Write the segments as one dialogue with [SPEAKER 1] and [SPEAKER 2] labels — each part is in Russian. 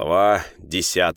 [SPEAKER 1] Глава 10.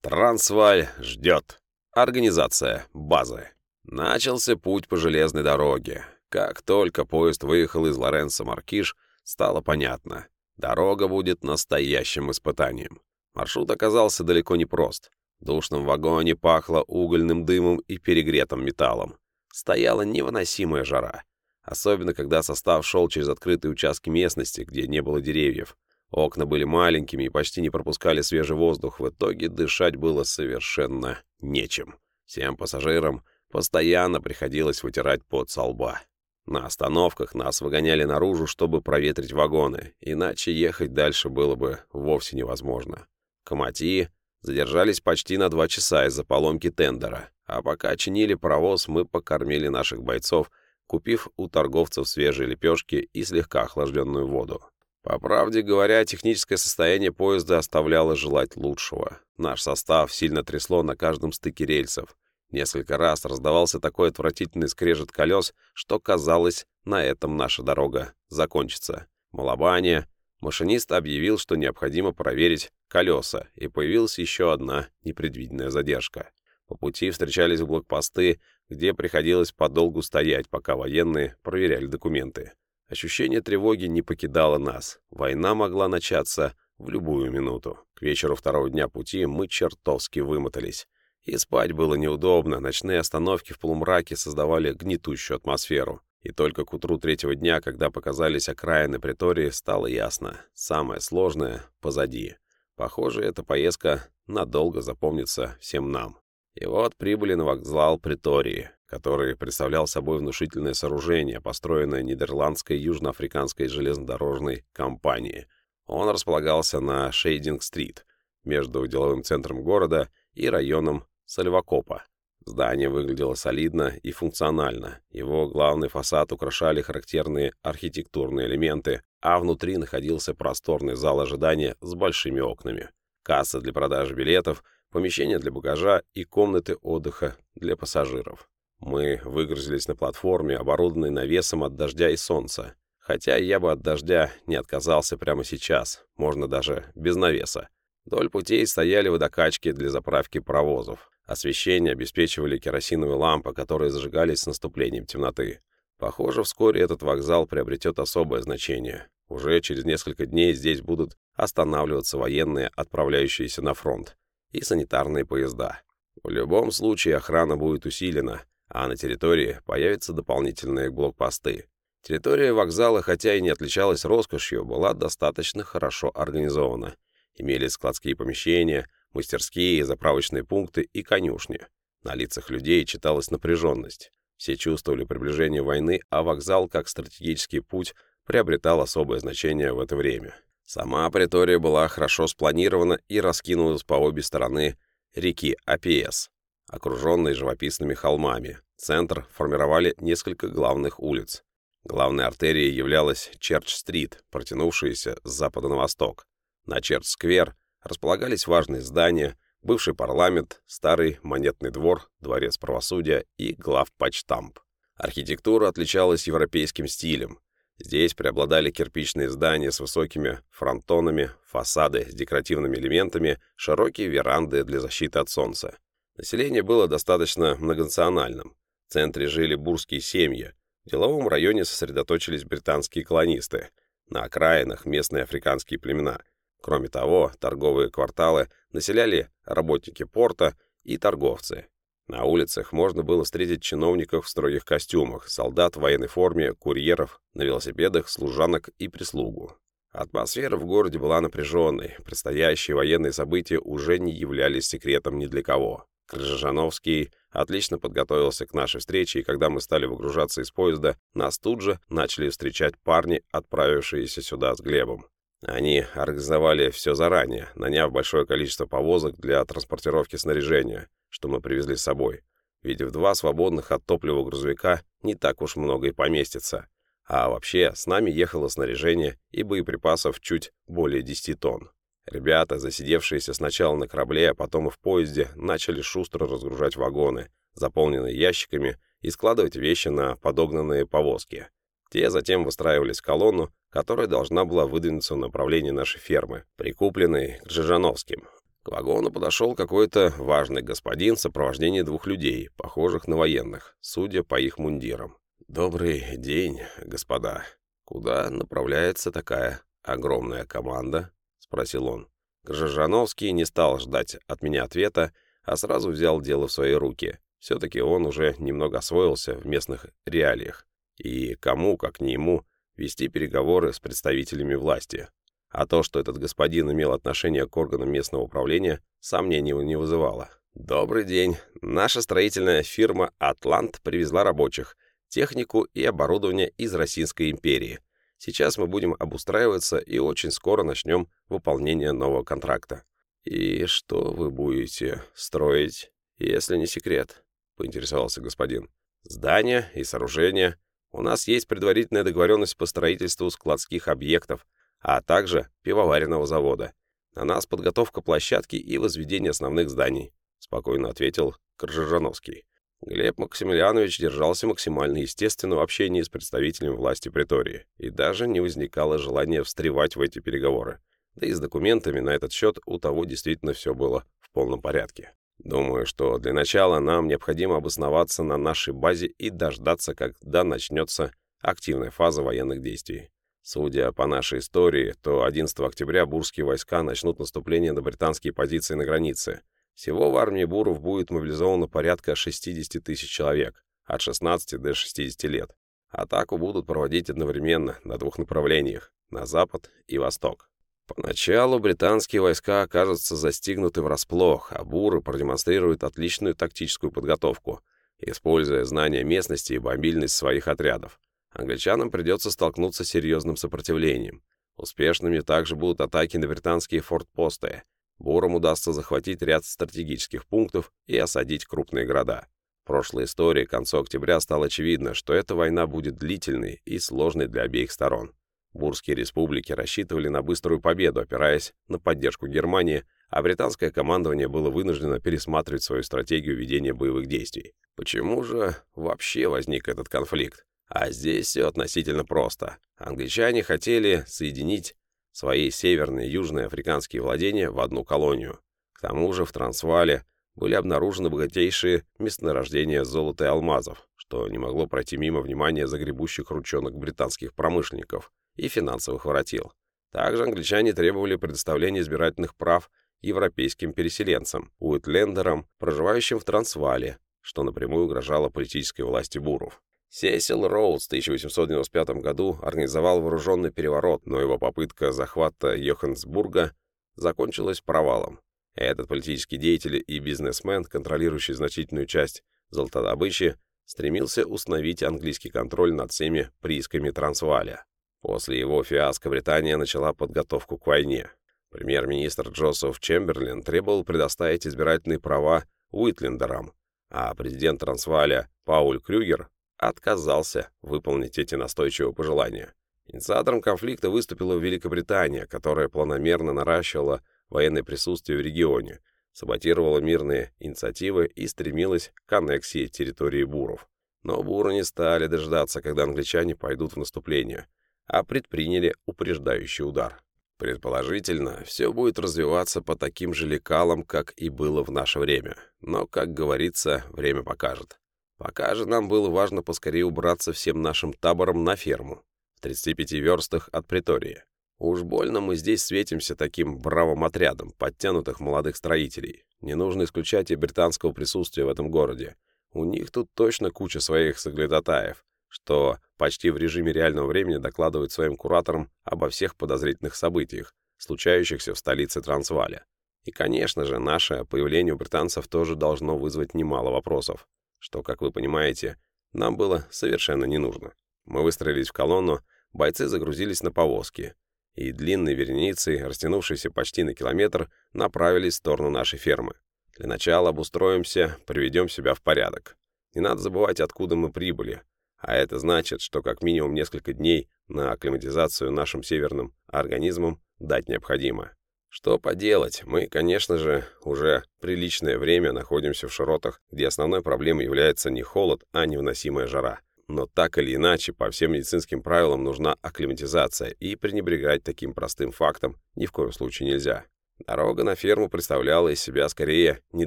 [SPEAKER 1] Трансваль ждет. Организация базы. Начался путь по железной дороге. Как только поезд выехал из Лоренса Маркиш, стало понятно. Дорога будет настоящим испытанием. Маршрут оказался далеко не прост. В душном вагоне пахло угольным дымом и перегретым металлом. Стояла невыносимая жара. Особенно, когда состав шел через открытые участки местности, где не было деревьев. Окна были маленькими и почти не пропускали свежий воздух. В итоге дышать было совершенно нечем. Всем пассажирам постоянно приходилось вытирать пот со лба. На остановках нас выгоняли наружу, чтобы проветрить вагоны, иначе ехать дальше было бы вовсе невозможно. Камати задержались почти на два часа из-за поломки тендера, а пока чинили паровоз, мы покормили наших бойцов, купив у торговцев свежие лепешки и слегка охлажденную воду. По правде говоря, техническое состояние поезда оставляло желать лучшего. Наш состав сильно трясло на каждом стыке рельсов. Несколько раз раздавался такой отвратительный скрежет колес, что казалось, на этом наша дорога закончится. Малобане. Машинист объявил, что необходимо проверить колеса, и появилась еще одна непредвиденная задержка. По пути встречались блокпосты, где приходилось подолгу стоять, пока военные проверяли документы. Ощущение тревоги не покидало нас. Война могла начаться в любую минуту. К вечеру второго дня пути мы чертовски вымотались. И спать было неудобно, ночные остановки в полумраке создавали гнетущую атмосферу. И только к утру третьего дня, когда показались окраины притории, стало ясно. Самое сложное позади. Похоже, эта поездка надолго запомнится всем нам. И вот прибыли на вокзал притории, который представлял собой внушительное сооружение, построенное нидерландской южноафриканской железнодорожной компанией. Он располагался на Шейдинг-стрит, между деловым центром города и районом Сальвакопа. Здание выглядело солидно и функционально. Его главный фасад украшали характерные архитектурные элементы, а внутри находился просторный зал ожидания с большими окнами. Касса для продажи билетов, помещение для багажа и комнаты отдыха для пассажиров. Мы выгрузились на платформе, оборудованной навесом от дождя и солнца. Хотя я бы от дождя не отказался прямо сейчас, можно даже без навеса. Вдоль путей стояли водокачки для заправки паровозов. Освещение обеспечивали керосиновые лампы, которые зажигались с наступлением темноты. Похоже, вскоре этот вокзал приобретет особое значение. Уже через несколько дней здесь будут останавливаться военные, отправляющиеся на фронт, и санитарные поезда. В любом случае охрана будет усилена, а на территории появятся дополнительные блокпосты. Территория вокзала, хотя и не отличалась роскошью, была достаточно хорошо организована. Имелись складские помещения, мастерские, заправочные пункты и конюшни. На лицах людей читалась напряженность. Все чувствовали приближение войны, а вокзал, как стратегический путь, приобретал особое значение в это время. Сама притория была хорошо спланирована и раскинулась по обе стороны реки Апиес, окруженной живописными холмами. Центр формировали несколько главных улиц. Главной артерией являлась Черч-стрит, протянувшаяся с запада на восток. На Черч-сквер располагались важные здания, бывший парламент, старый монетный двор, дворец правосудия и главпочтамп. Архитектура отличалась европейским стилем. Здесь преобладали кирпичные здания с высокими фронтонами, фасады с декоративными элементами, широкие веранды для защиты от солнца. Население было достаточно многонациональным. В центре жили бурские семьи. В деловом районе сосредоточились британские колонисты. На окраинах местные африканские племена – Кроме того, торговые кварталы населяли работники порта и торговцы. На улицах можно было встретить чиновников в строгих костюмах, солдат в военной форме, курьеров, на велосипедах, служанок и прислугу. Атмосфера в городе была напряженной, предстоящие военные события уже не являлись секретом ни для кого. Крыжановский отлично подготовился к нашей встрече, и когда мы стали выгружаться из поезда, нас тут же начали встречать парни, отправившиеся сюда с Глебом. Они организовали все заранее, наняв большое количество повозок для транспортировки снаряжения, что мы привезли с собой. Ведь в два свободных от топлива грузовика не так уж много и поместится. А вообще, с нами ехало снаряжение и боеприпасов чуть более 10 тонн. Ребята, засидевшиеся сначала на корабле, а потом и в поезде, начали шустро разгружать вагоны, заполненные ящиками, и складывать вещи на подогнанные повозки. Те затем выстраивались в колонну, которая должна была выдвинуться в направлении нашей фермы, прикупленной Кржижановским. К вагону подошел какой-то важный господин в сопровождении двух людей, похожих на военных, судя по их мундирам. «Добрый день, господа. Куда направляется такая огромная команда?» — спросил он. Кржижановский не стал ждать от меня ответа, а сразу взял дело в свои руки. Все-таки он уже немного освоился в местных реалиях. И кому, как не ему, вести переговоры с представителями власти. А то, что этот господин имел отношение к органам местного управления, сомнений не вызывало. «Добрый день. Наша строительная фирма «Атлант» привезла рабочих, технику и оборудование из Российской империи. Сейчас мы будем обустраиваться и очень скоро начнем выполнение нового контракта». «И что вы будете строить, если не секрет?» — поинтересовался господин. «Здания и сооружения. У нас есть предварительная договоренность по строительству складских объектов, а также пивоваренного завода. На нас подготовка площадки и возведение основных зданий», — спокойно ответил Коржижановский. Глеб Максимилианович держался максимально естественно в общении с представителями власти Притории, и даже не возникало желания встревать в эти переговоры. Да и с документами на этот счет у того действительно все было в полном порядке. Думаю, что для начала нам необходимо обосноваться на нашей базе и дождаться, когда начнется активная фаза военных действий. Судя по нашей истории, то 11 октября бурские войска начнут наступление на британские позиции на границе. Всего в армии буров будет мобилизовано порядка 60 тысяч человек, от 16 до 60 лет. Атаку будут проводить одновременно на двух направлениях – на запад и восток. Поначалу британские войска окажутся застигнуты врасплох, а буры продемонстрируют отличную тактическую подготовку, используя знания местности и мобильность своих отрядов англичанам придется столкнуться с серьезным сопротивлением. Успешными также будут атаки на британские фортпосты. Бурам удастся захватить ряд стратегических пунктов и осадить крупные города. В прошлой истории к концу октября стало очевидно, что эта война будет длительной и сложной для обеих сторон. Бурские республики рассчитывали на быструю победу, опираясь на поддержку Германии, а британское командование было вынуждено пересматривать свою стратегию ведения боевых действий. Почему же вообще возник этот конфликт? А здесь все относительно просто. Англичане хотели соединить свои северные и южные африканские владения в одну колонию. К тому же в Трансвале были обнаружены богатейшие месторождения золота и алмазов, что не могло пройти мимо внимания загребущих ручонок британских промышленников и финансовых воротил. Также англичане требовали предоставления избирательных прав европейским переселенцам, уитлендерам, проживающим в Трансвале, что напрямую угрожало политической власти буров. Сесил Роуз в 1895 году организовал вооруженный переворот, но его попытка захвата Йоханнесбурга закончилась провалом. Этот политический деятель и бизнесмен, контролирующий значительную часть золотодобычи, стремился установить английский контроль над всеми приисками Трансваля. После его фиаско Британия начала подготовку к войне. Премьер-министр Джозеф Чемберлин требовал предоставить избирательные права Уитлендерам, а президент Трансваля Пауль Крюгер отказался выполнить эти настойчивые пожелания. Инициатором конфликта выступила Великобритания, которая планомерно наращивала военное присутствие в регионе, саботировала мирные инициативы и стремилась к аннексии территории буров. Но буры не стали дождаться, когда англичане пойдут в наступление, а предприняли упреждающий удар. Предположительно, все будет развиваться по таким же лекалам, как и было в наше время. Но, как говорится, время покажет. Пока же нам было важно поскорее убраться всем нашим табором на ферму, в 35 верстах от Притории. Уж больно мы здесь светимся таким бравым отрядом подтянутых молодых строителей. Не нужно исключать и британского присутствия в этом городе. У них тут точно куча своих соглядатаев, что почти в режиме реального времени докладывают своим кураторам обо всех подозрительных событиях, случающихся в столице Трансваля. И, конечно же, наше появление у британцев тоже должно вызвать немало вопросов что, как вы понимаете, нам было совершенно не нужно. Мы выстроились в колонну, бойцы загрузились на повозки, и длинной вереницей, растянувшейся почти на километр, направились в сторону нашей фермы. Для начала обустроимся, приведем себя в порядок. Не надо забывать, откуда мы прибыли, а это значит, что как минимум несколько дней на акклиматизацию нашим северным организмам дать необходимо. Что поделать, мы, конечно же, уже приличное время находимся в широтах, где основной проблемой является не холод, а невыносимая жара. но так или иначе, по всем медицинским правилам нужна акклиматизация, и пренебрегать таким простым фактом ни в коем случае нельзя. Дорога на ферму представляла из себя скорее не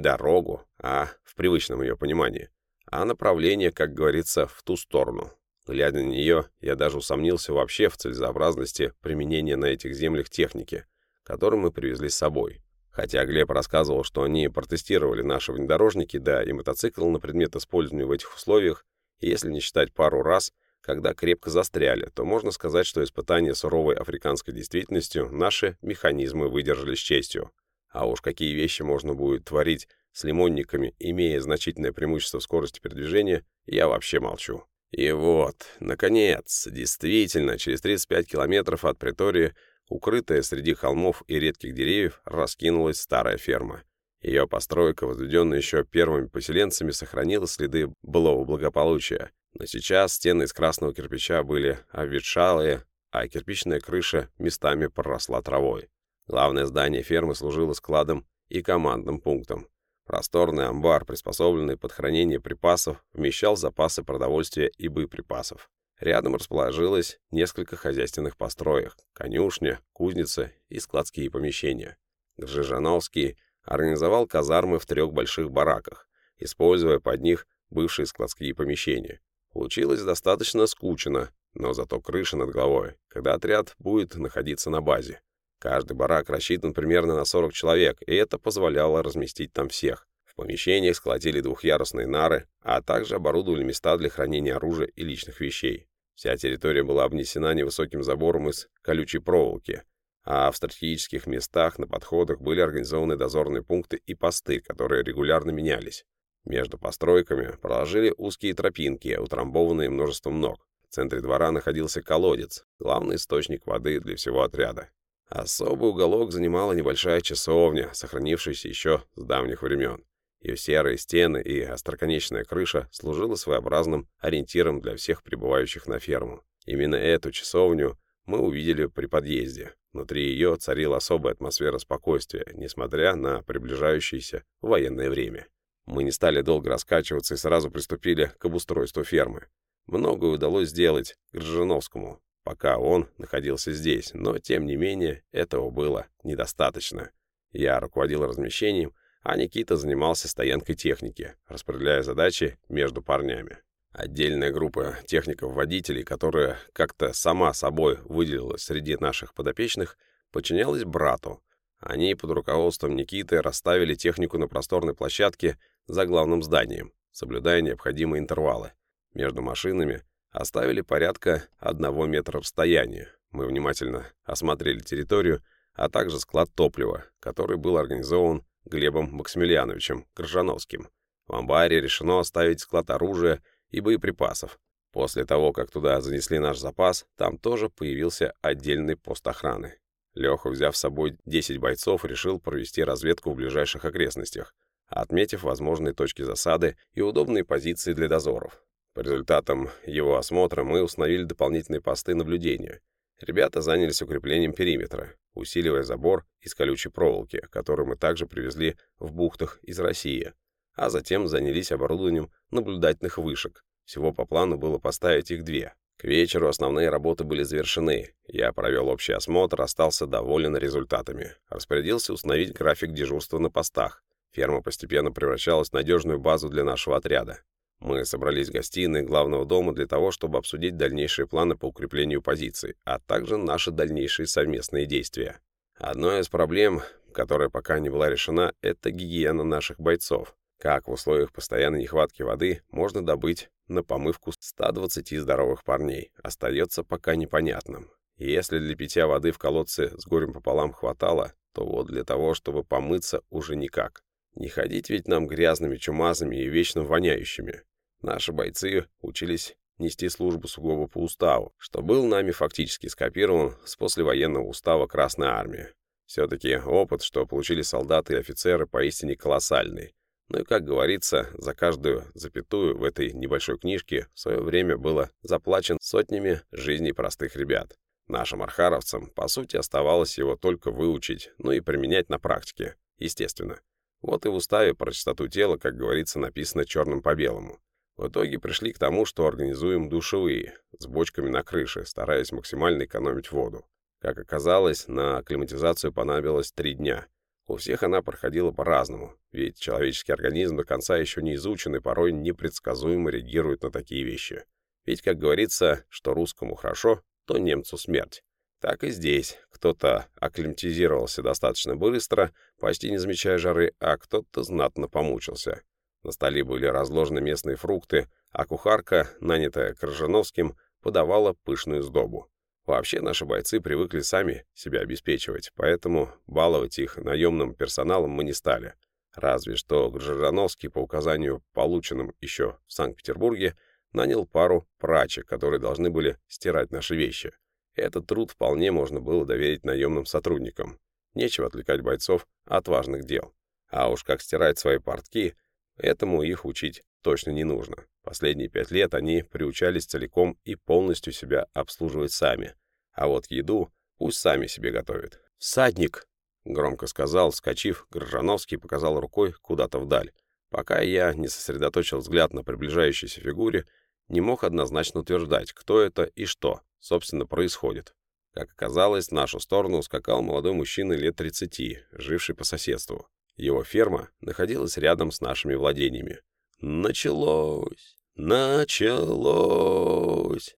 [SPEAKER 1] дорогу, а в привычном ее понимании, а направление, как говорится, в ту сторону. Глядя на нее, я даже усомнился вообще в целесообразности применения на этих землях техники, которую мы привезли с собой. Хотя Глеб рассказывал, что они протестировали наши внедорожники, да, и мотоцикл на предмет использования в этих условиях, если не считать пару раз, когда крепко застряли, то можно сказать, что испытания суровой африканской действительностью наши механизмы выдержали с честью. А уж какие вещи можно будет творить с лимонниками, имея значительное преимущество в скорости передвижения, я вообще молчу. И вот, наконец, действительно, через 35 километров от Притории Укрытая среди холмов и редких деревьев раскинулась старая ферма. Ее постройка, возведенная еще первыми поселенцами, сохранила следы былого благополучия, но сейчас стены из красного кирпича были обветшалые, а кирпичная крыша местами проросла травой. Главное здание фермы служило складом и командным пунктом. Просторный амбар, приспособленный под хранение припасов, вмещал запасы продовольствия и боеприпасов. Рядом расположилось несколько хозяйственных построек, конюшня, кузница и складские помещения. Гржижановский организовал казармы в трех больших бараках, используя под них бывшие складские помещения. Получилось достаточно скучно, но зато крыша над головой, когда отряд будет находиться на базе. Каждый барак рассчитан примерно на 40 человек, и это позволяло разместить там всех. Помещениях складили двухъярусные нары, а также оборудовали места для хранения оружия и личных вещей. Вся территория была обнесена невысоким забором из колючей проволоки, а в стратегических местах на подходах были организованы дозорные пункты и посты, которые регулярно менялись. Между постройками проложили узкие тропинки, утрамбованные множеством ног. В центре двора находился колодец, главный источник воды для всего отряда. Особый уголок занимала небольшая часовня, сохранившаяся еще с давних времен. Ее серые стены и остроконечная крыша служила своеобразным ориентиром для всех прибывающих на ферму. Именно эту часовню мы увидели при подъезде. Внутри ее царила особая атмосфера спокойствия, несмотря на приближающееся военное время. Мы не стали долго раскачиваться и сразу приступили к обустройству фермы. Многое удалось сделать Гржановскому, пока он находился здесь, но, тем не менее, этого было недостаточно. Я руководил размещением, а Никита занимался стоянкой техники, распределяя задачи между парнями. Отдельная группа техников-водителей, которая как-то сама собой выделилась среди наших подопечных, подчинялась брату. Они под руководством Никиты расставили технику на просторной площадке за главным зданием, соблюдая необходимые интервалы. Между машинами оставили порядка одного метра расстояния. Мы внимательно осмотрели территорию, а также склад топлива, который был организован Глебом Максимилиановичем Крыжановским. В амбаре решено оставить склад оружия и боеприпасов. После того, как туда занесли наш запас, там тоже появился отдельный пост охраны. Леха, взяв с собой 10 бойцов, решил провести разведку в ближайших окрестностях, отметив возможные точки засады и удобные позиции для дозоров. По результатам его осмотра мы установили дополнительные посты наблюдения. Ребята занялись укреплением периметра, усиливая забор из колючей проволоки, который мы также привезли в бухтах из России, а затем занялись оборудованием наблюдательных вышек. Всего по плану было поставить их две. К вечеру основные работы были завершены. Я провел общий осмотр, остался доволен результатами. Распорядился установить график дежурства на постах. Ферма постепенно превращалась в надежную базу для нашего отряда. Мы собрались в гостиной главного дома для того, чтобы обсудить дальнейшие планы по укреплению позиций, а также наши дальнейшие совместные действия. Одной из проблем, которая пока не была решена, это гигиена наших бойцов. Как в условиях постоянной нехватки воды можно добыть на помывку 120 здоровых парней, остается пока непонятным. Если для питья воды в колодце с горем пополам хватало, то вот для того, чтобы помыться, уже никак. Не ходить ведь нам грязными, чумазами и вечно воняющими. Наши бойцы учились нести службу сугубо по уставу, что был нами фактически скопирован с послевоенного устава Красной Армии. Все-таки опыт, что получили солдаты и офицеры, поистине колоссальный. Ну и, как говорится, за каждую запятую в этой небольшой книжке в свое время было заплачен сотнями жизней простых ребят. Нашим архаровцам, по сути, оставалось его только выучить, ну и применять на практике, естественно. Вот и в уставе про чистоту тела, как говорится, написано черным по белому. В итоге пришли к тому, что организуем душевые, с бочками на крыше, стараясь максимально экономить воду. Как оказалось, на акклиматизацию понадобилось три дня. У всех она проходила по-разному, ведь человеческий организм до конца еще не изучен и порой непредсказуемо реагирует на такие вещи. Ведь, как говорится, что русскому хорошо, то немцу смерть. Так и здесь. Кто-то акклиматизировался достаточно быстро, почти не замечая жары, а кто-то знатно помучился. На столе были разложены местные фрукты, а кухарка, нанятая Крыжановским, подавала пышную сдобу. Вообще наши бойцы привыкли сами себя обеспечивать, поэтому баловать их наемным персоналом мы не стали. Разве что Гржановский, по указанию, полученным еще в Санкт-Петербурге, нанял пару прачек, которые должны были стирать наши вещи. Этот труд вполне можно было доверить наемным сотрудникам. Нечего отвлекать бойцов от важных дел. А уж как стирать свои портки, этому их учить точно не нужно. Последние пять лет они приучались целиком и полностью себя обслуживать сами. А вот еду пусть сами себе готовят. «Всадник!» — громко сказал, вскочив, Грожановский показал рукой куда-то вдаль. Пока я не сосредоточил взгляд на приближающейся фигуре, не мог однозначно утверждать, кто это и что, собственно, происходит. Как оказалось, в нашу сторону скакал молодой мужчина лет 30, живший по соседству. Его ферма находилась рядом с нашими владениями. «Началось! Началось!»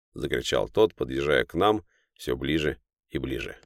[SPEAKER 1] — закричал тот, подъезжая к нам все ближе и ближе.